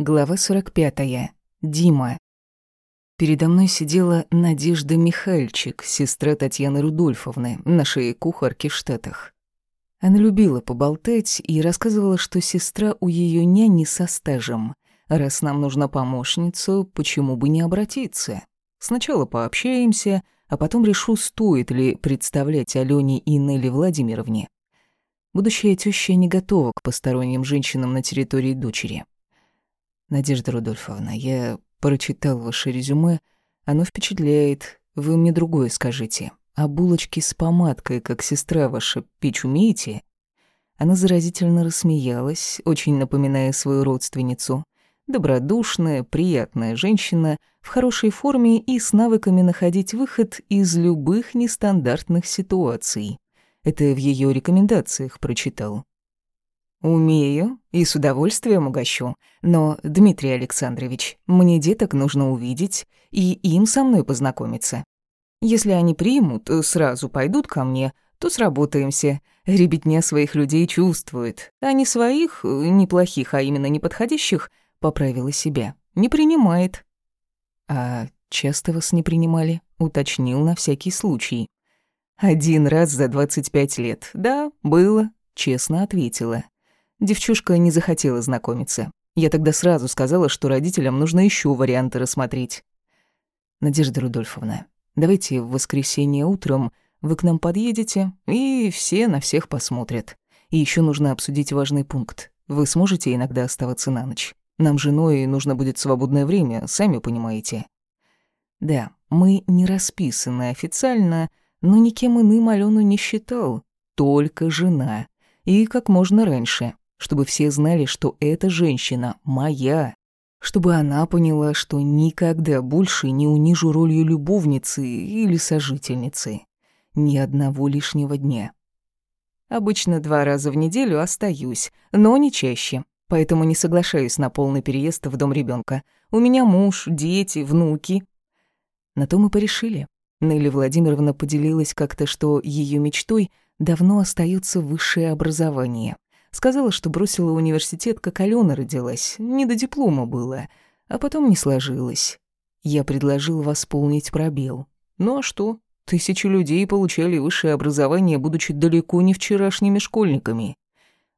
Глава 45. Дима. Передо мной сидела Надежда Михальчик, сестра Татьяны Рудольфовны, нашей кухарки в Штатах. Она любила поболтать и рассказывала, что сестра у ее няни со стажем. Раз нам нужна помощница, почему бы не обратиться? Сначала пообщаемся, а потом решу, стоит ли представлять Алене и Нелли Владимировне. Будущая теща не готова к посторонним женщинам на территории дочери. Надежда Рудольфовна, я прочитал ваше резюме. Оно впечатляет. Вы мне другое скажите. А булочки с помадкой, как сестра ваша, печь умеете?» Она заразительно рассмеялась, очень напоминая свою родственницу. Добродушная, приятная женщина, в хорошей форме и с навыками находить выход из любых нестандартных ситуаций. Это в ее рекомендациях прочитал. «Умею и с удовольствием угощу. Но, Дмитрий Александрович, мне деток нужно увидеть и им со мной познакомиться. Если они примут, сразу пойдут ко мне, то сработаемся. Ребятня своих людей чувствует, а не своих, неплохих, а именно неподходящих, поправила себя, не принимает». «А часто вас не принимали?» — уточнил на всякий случай. «Один раз за 25 лет. Да, было», — честно ответила. Девчушка не захотела знакомиться. Я тогда сразу сказала, что родителям нужно еще варианты рассмотреть. Надежда Рудольфовна, давайте в воскресенье утром вы к нам подъедете, и все на всех посмотрят. И еще нужно обсудить важный пункт. Вы сможете иногда оставаться на ночь? Нам женой нужно будет свободное время, сами понимаете. Да, мы не расписаны официально, но никем иным Алену не считал. Только жена. И как можно раньше чтобы все знали, что эта женщина моя, чтобы она поняла, что никогда больше не унижу ролью любовницы или сожительницы. Ни одного лишнего дня. Обычно два раза в неделю остаюсь, но не чаще, поэтому не соглашаюсь на полный переезд в дом ребенка. У меня муж, дети, внуки. На то мы порешили. Нелли Владимировна поделилась как-то, что ее мечтой давно остается высшее образование — Сказала, что бросила университет, как Алена родилась, не до диплома было, а потом не сложилось. Я предложил восполнить пробел. Ну а что? Тысячи людей получали высшее образование, будучи далеко не вчерашними школьниками.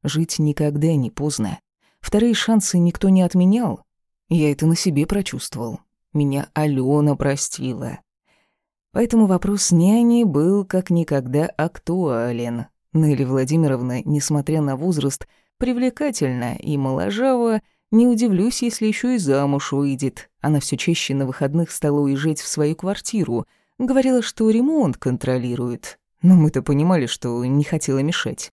Жить никогда не поздно. Вторые шансы никто не отменял. Я это на себе прочувствовал. Меня Алена простила. Поэтому вопрос няни был как никогда актуален. Нелли Владимировна, несмотря на возраст, привлекательна и моложава, не удивлюсь, если еще и замуж выйдет. Она все чаще на выходных стала уезжать в свою квартиру. Говорила, что ремонт контролирует. Но мы-то понимали, что не хотела мешать.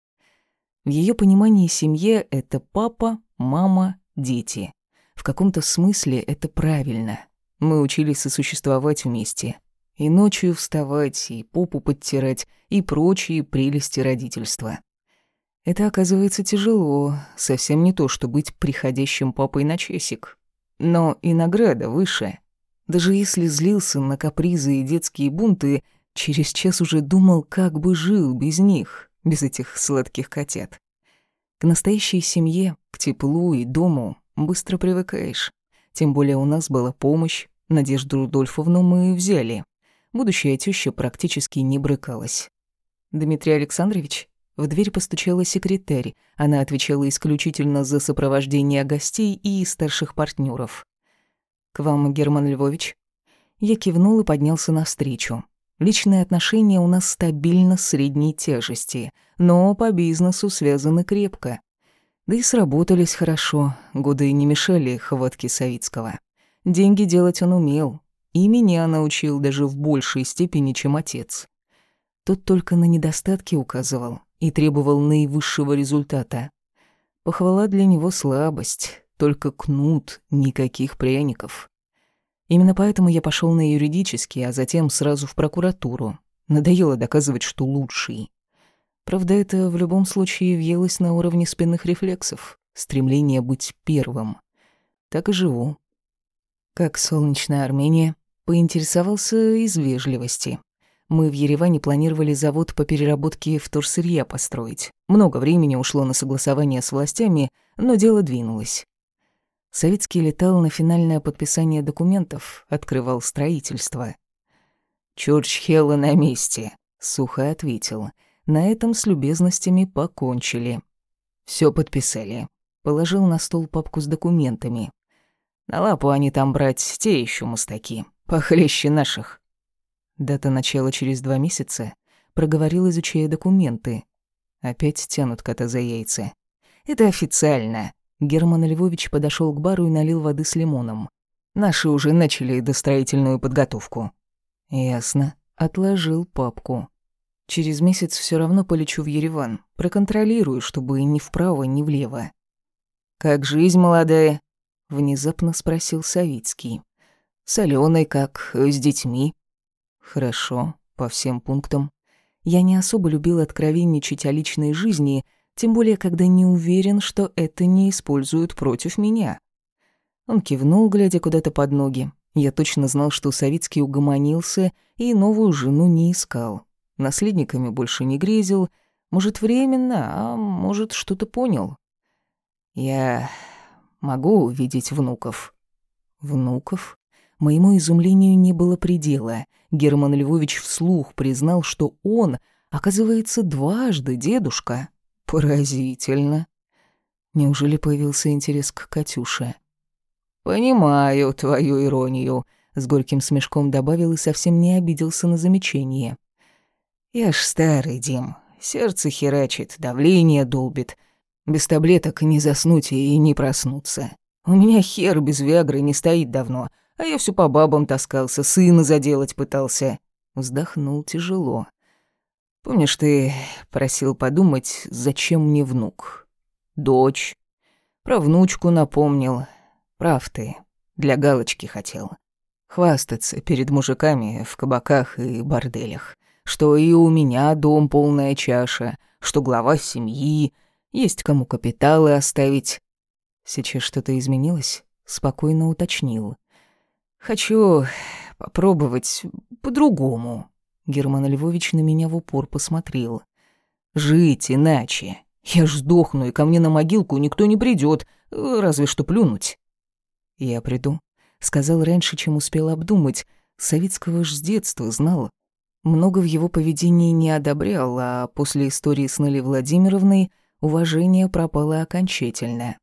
В ее понимании семья — это папа, мама, дети. В каком-то смысле это правильно. Мы учились сосуществовать вместе и ночью вставать, и попу подтирать, и прочие прелести родительства. Это оказывается тяжело, совсем не то, что быть приходящим папой на часик. Но и награда выше. Даже если злился на капризы и детские бунты, через час уже думал, как бы жил без них, без этих сладких котят. К настоящей семье, к теплу и дому быстро привыкаешь. Тем более у нас была помощь, Надежду Рудольфовну мы взяли. Будущая теща практически не брыкалась. «Дмитрий Александрович?» В дверь постучала секретарь. Она отвечала исключительно за сопровождение гостей и старших партнеров. «К вам, Герман Львович?» Я кивнул и поднялся навстречу. Личные отношения у нас стабильно средней тяжести, но по бизнесу связаны крепко. Да и сработались хорошо, годы не мешали хватке Савицкого. Деньги делать он умел, и меня научил даже в большей степени, чем отец. Тот только на недостатки указывал и требовал наивысшего результата. Похвала для него слабость, только кнут, никаких пряников. Именно поэтому я пошел на юридический, а затем сразу в прокуратуру. Надоело доказывать, что лучший. Правда, это в любом случае въелось на уровне спинных рефлексов, стремление быть первым. Так и живу. Как солнечная Армения, Поинтересовался из вежливости. Мы в Ереване планировали завод по переработке вторсырья построить. Много времени ушло на согласование с властями, но дело двинулось. Советский летал на финальное подписание документов, открывал строительство. «Чурчхелла на месте», — сухо ответил. На этом с любезностями покончили. Все подписали. Положил на стол папку с документами. На лапу они там брать те еще мустаки, похлеще наших. Дата начала через два месяца. Проговорил, изучая документы. Опять тянут кота за яйца. Это официально. Герман Львович подошел к бару и налил воды с лимоном. Наши уже начали достроительную подготовку. Ясно. Отложил папку. Через месяц все равно полечу в Ереван. Проконтролирую, чтобы ни вправо, ни влево. «Как жизнь молодая?» — внезапно спросил Савицкий. «С Алёной как? С детьми?» «Хорошо, по всем пунктам. Я не особо любил откровенничать о личной жизни, тем более, когда не уверен, что это не используют против меня». Он кивнул, глядя куда-то под ноги. Я точно знал, что Савицкий угомонился и новую жену не искал. Наследниками больше не грезил, может, временно, а может, что-то понял. Я могу увидеть внуков. Внуков? Моему изумлению не было предела. Герман Львович вслух признал, что он, оказывается, дважды дедушка. Поразительно. Неужели появился интерес к Катюше? «Понимаю твою иронию», — с горьким смешком добавил и совсем не обиделся на замечание. «Я ж старый, Дим. Сердце херачит, давление долбит. Без таблеток не заснуть и не проснуться. У меня хер без Виагры не стоит давно, а я всё по бабам таскался, сына заделать пытался. Вздохнул тяжело. Помнишь, ты просил подумать, зачем мне внук? Дочь. Про внучку напомнил. Прав ты, для галочки хотел. Хвастаться перед мужиками в кабаках и борделях. Что и у меня дом полная чаша, что глава семьи — есть кому капиталы оставить. Сейчас что-то изменилось? Спокойно уточнил. Хочу попробовать по-другому. Герман Львович на меня в упор посмотрел. Жить иначе. Я ж сдохну, и ко мне на могилку никто не придет, разве что плюнуть. Я приду. Сказал раньше, чем успел обдумать. Советского ж с детства знал. Много в его поведении не одобрял, а после истории с Нелли Владимировной уважение пропало окончательно.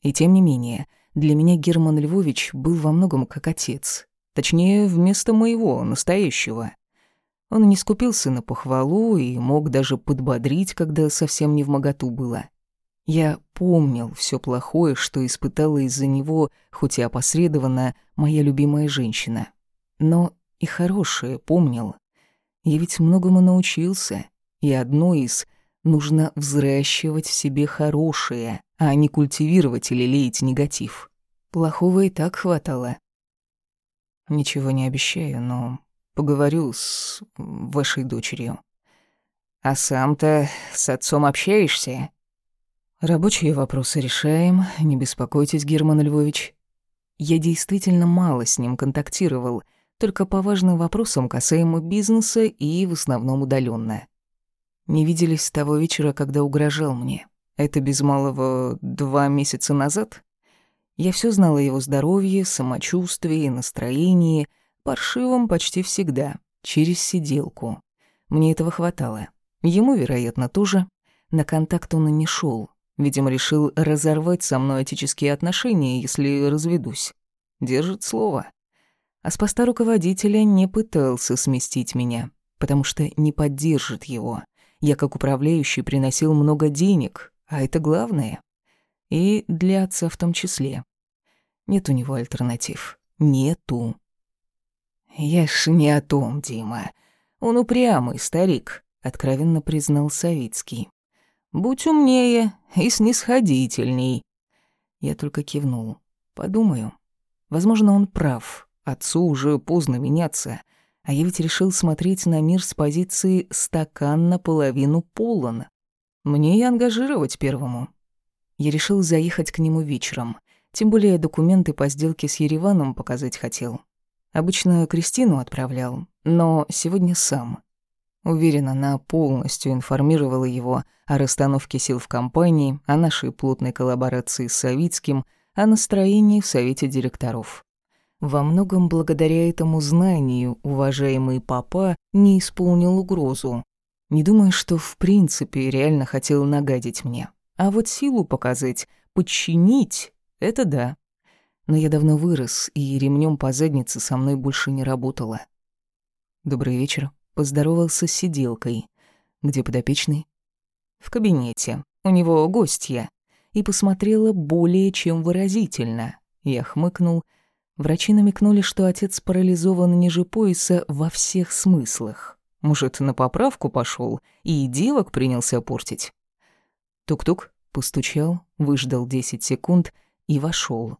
И тем не менее, для меня Герман Львович был во многом как отец. Точнее, вместо моего, настоящего. Он не скупился на похвалу и мог даже подбодрить, когда совсем не в моготу было. Я помнил все плохое, что испытала из-за него, хоть и опосредованно, моя любимая женщина. Но и хорошее помнил. Я ведь многому научился, и одно из Нужно взращивать в себе хорошее, а не культивировать или леять негатив. Плохого и так хватало. Ничего не обещаю, но поговорю с вашей дочерью. А сам-то с отцом общаешься? Рабочие вопросы решаем, не беспокойтесь, Герман Львович. Я действительно мало с ним контактировал, только по важным вопросам касаемо бизнеса и в основном удаленно. Не виделись с того вечера, когда угрожал мне. Это без малого два месяца назад. Я все знала о его здоровье, самочувствии, настроении, паршивом почти всегда, через сиделку. Мне этого хватало. Ему, вероятно, тоже. На контакт он и не шел. Видимо, решил разорвать со мной этические отношения, если разведусь. Держит слово. А с поста руководителя не пытался сместить меня, потому что не поддержит его. Я, как управляющий, приносил много денег, а это главное. И для отца в том числе. Нет у него альтернатив. Нету. «Я ж не о том, Дима. Он упрямый старик», — откровенно признал Савицкий. «Будь умнее и снисходительней». Я только кивнул. «Подумаю. Возможно, он прав. Отцу уже поздно меняться. А я ведь решил смотреть на мир с позиции «стакан наполовину полон». Мне и ангажировать первому. Я решил заехать к нему вечером. Тем более документы по сделке с Ереваном показать хотел. Обычно Кристину отправлял, но сегодня сам. Уверена, она полностью информировала его о расстановке сил в компании, о нашей плотной коллаборации с Савицким, о настроении в совете директоров. Во многом благодаря этому знанию уважаемый папа не исполнил угрозу. Не думаю, что в принципе реально хотел нагадить мне. А вот силу показать, подчинить — это да. Но я давно вырос, и ремнем по заднице со мной больше не работало. «Добрый вечер», — поздоровался с сиделкой. «Где подопечный?» «В кабинете. У него гостья». И посмотрела более чем выразительно. Я хмыкнул. Врачи намекнули, что отец парализован ниже пояса во всех смыслах. Может, на поправку пошел и девок принялся портить? Тук-тук, постучал, выждал 10 секунд и вошел.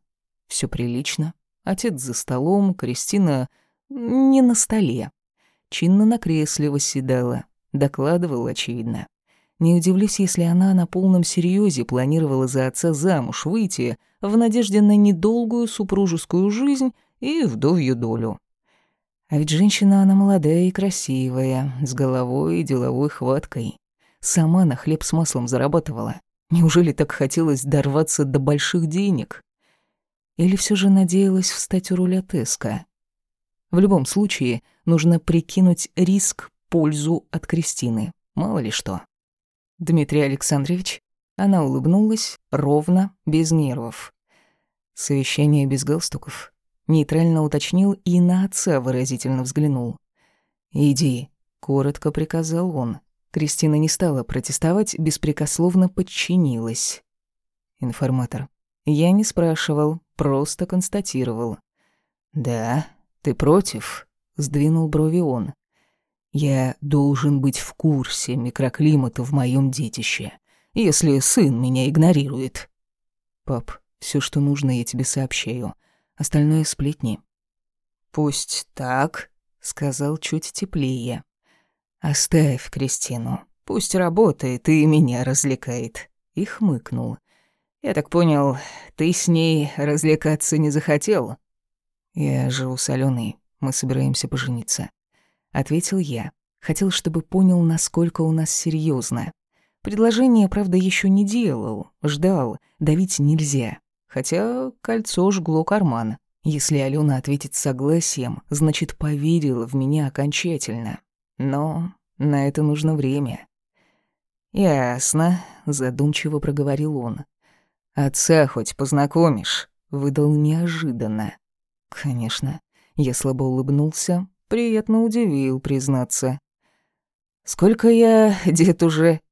Все прилично. Отец за столом, Кристина не на столе. Чинно на кресле восседала. Докладывала, очевидно. Не удивлюсь, если она на полном серьезе планировала за отца замуж выйти в надежде на недолгую супружескую жизнь и вдовью долю. А ведь женщина она молодая и красивая, с головой и деловой хваткой. Сама на хлеб с маслом зарабатывала. Неужели так хотелось дорваться до больших денег? Или все же надеялась встать у руля Теска? В любом случае, нужно прикинуть риск, пользу от Кристины. Мало ли что. Дмитрий Александрович, она улыбнулась, ровно, без нервов. Совещание без галстуков нейтрально уточнил и на отца выразительно взглянул. «Иди», — коротко приказал он. Кристина не стала протестовать, беспрекословно подчинилась. Информатор. Я не спрашивал, просто констатировал. «Да, ты против?» — сдвинул брови он. «Я должен быть в курсе микроклимата в моем детище, если сын меня игнорирует». «Пап, все, что нужно, я тебе сообщаю остальное сплетни. «Пусть так», — сказал чуть теплее. «Оставь Кристину, пусть работает и меня развлекает», — и хмыкнул. «Я так понял, ты с ней развлекаться не захотел?» «Я живу с Алёной, мы собираемся пожениться», — ответил я. Хотел, чтобы понял, насколько у нас серьезно. Предложение, правда, еще не делал, ждал, давить нельзя. Хотя кольцо жгло карман. Если Алена ответит согласием, значит, поверила в меня окончательно. Но на это нужно время. «Ясно», — задумчиво проговорил он. «Отца хоть познакомишь?» — выдал неожиданно. «Конечно». Я слабо улыбнулся, приятно удивил, признаться. «Сколько я, дед, уже?»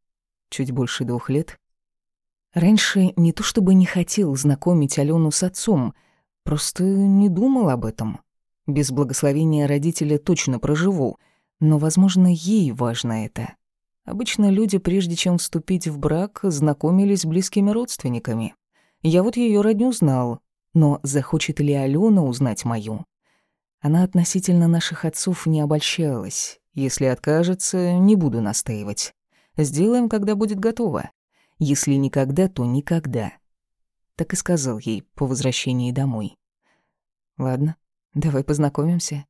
«Чуть больше двух лет». Раньше не то чтобы не хотел знакомить Алену с отцом, просто не думал об этом. Без благословения родителя точно проживу, но, возможно, ей важно это. Обычно люди, прежде чем вступить в брак, знакомились с близкими родственниками. Я вот ее родню знал, но захочет ли Алена узнать мою? Она относительно наших отцов не обольщалась. Если откажется, не буду настаивать. Сделаем, когда будет готово. Если никогда, то никогда. Так и сказал ей по возвращении домой. Ладно, давай познакомимся.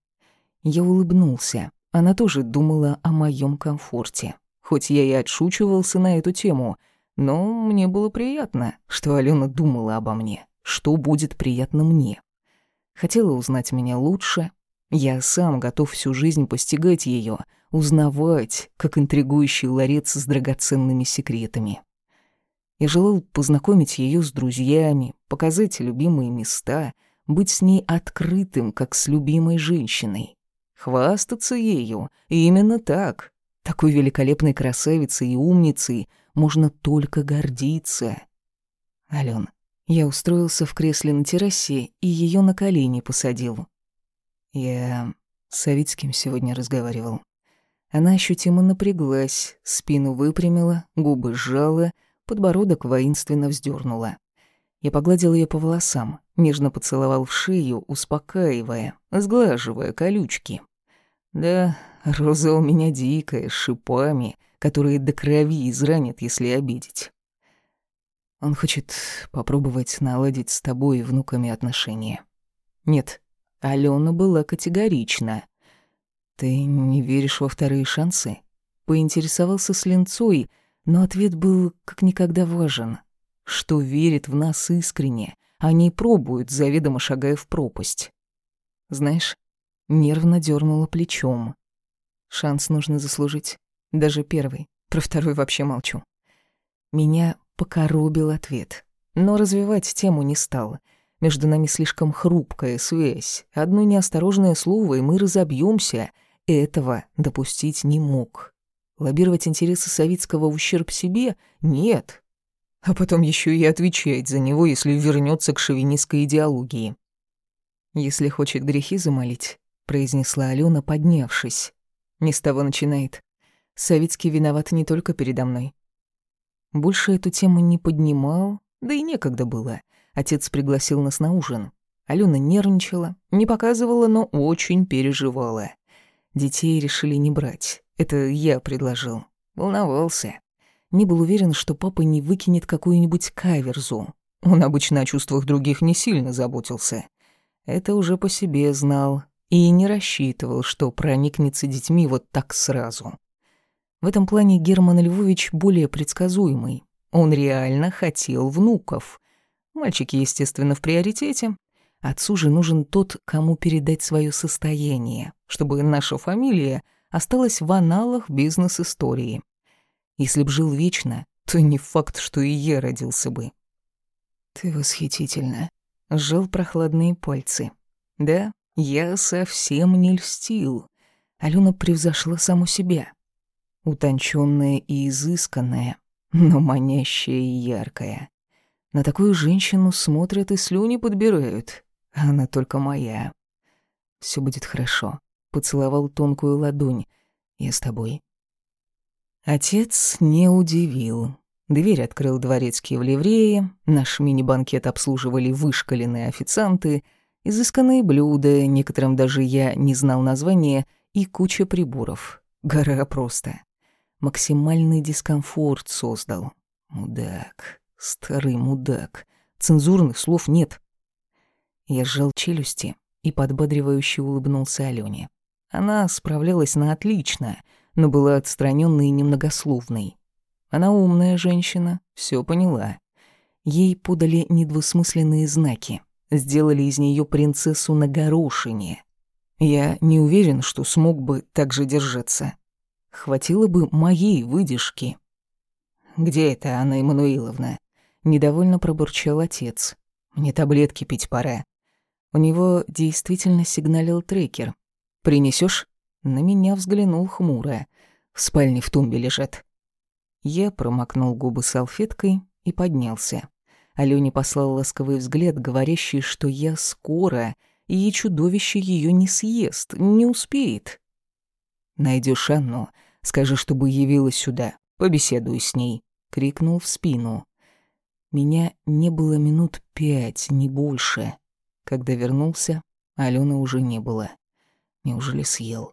Я улыбнулся. Она тоже думала о моем комфорте. Хоть я и отшучивался на эту тему, но мне было приятно, что Алена думала обо мне, что будет приятно мне. Хотела узнать меня лучше. Я сам готов всю жизнь постигать ее, узнавать, как интригующий ларец с драгоценными секретами. Я желал познакомить ее с друзьями, показать любимые места, быть с ней открытым, как с любимой женщиной. Хвастаться ею, именно так. Такой великолепной красавицей и умницей можно только гордиться. Ален, я устроился в кресле на террасе и ее на колени посадил. Я с Савицким сегодня разговаривал. Она ощутимо напряглась, спину выпрямила, губы сжала — подбородок воинственно вздернула. Я погладил ее по волосам, нежно поцеловал в шею, успокаивая, сглаживая колючки. Да, роза у меня дикая, с шипами, которые до крови изранят, если обидеть. Он хочет попробовать наладить с тобой и внуками отношения. Нет, Алена была категорична. Ты не веришь во вторые шансы? Поинтересовался с линцой, но ответ был как никогда важен. Что верит в нас искренне, Они пробуют, заведомо шагая в пропасть. Знаешь, нервно дернула плечом. Шанс нужно заслужить. Даже первый. Про второй вообще молчу. Меня покоробил ответ. Но развивать тему не стал. Между нами слишком хрупкая связь. Одно неосторожное слово, и мы разобьемся. Этого допустить не мог. Лоббировать интересы Савицкого в ущерб себе — нет. А потом еще и отвечать за него, если вернется к шовинистской идеологии. «Если хочет грехи замолить», — произнесла Алена, поднявшись. Не с того начинает. Савицкий виноват не только передо мной. Больше эту тему не поднимал, да и некогда было. Отец пригласил нас на ужин. Алена нервничала, не показывала, но очень переживала. Детей решили не брать. Это я предложил. Волновался. Не был уверен, что папа не выкинет какую-нибудь каверзу. Он обычно о чувствах других не сильно заботился. Это уже по себе знал и не рассчитывал, что проникнется детьми вот так сразу. В этом плане Герман Львович более предсказуемый. Он реально хотел внуков. Мальчики, естественно, в приоритете. Отцу же нужен тот, кому передать свое состояние, чтобы наша фамилия осталась в аналах бизнес-истории. Если б жил вечно, то не факт, что и я родился бы. «Ты восхитительна», — сжал прохладные пальцы. «Да, я совсем не льстил. Алена превзошла саму себя. Утонченная и изысканная, но манящая и яркая. На такую женщину смотрят и слюни подбирают. Она только моя. Все будет хорошо. Поцеловал тонкую ладонь. Я с тобой. Отец не удивил. Дверь открыл дворецкий в ливрее, наш мини-банкет обслуживали вышкаленные официанты — Изысканные блюда, некоторым даже я не знал названия, и куча приборов. Гора просто. Максимальный дискомфорт создал. Мудак. Старый мудак. Цензурных слов нет. Я сжал челюсти и подбодривающе улыбнулся Алёне. Она справлялась на отлично, но была отстранённой и немногословной. Она умная женщина, всё поняла. Ей подали недвусмысленные знаки — сделали из нее принцессу на горошине. Я не уверен, что смог бы так же держаться. Хватило бы моей выдержки. «Где это, Анна Эммануиловна?» Недовольно пробурчал отец. «Мне таблетки пить пора». У него действительно сигналил трекер. Принесешь? На меня взглянул хмуро. В спальне в тумбе лежат. Я промокнул губы салфеткой и поднялся. Алёне послал ласковый взгляд, говорящий, что я скоро, и чудовище её не съест, не успеет. Найдешь Анну, скажи, чтобы явилась сюда, побеседуй с ней», — крикнул в спину. Меня не было минут пять, не больше. Когда вернулся, Алёны уже не было. Неужели съел?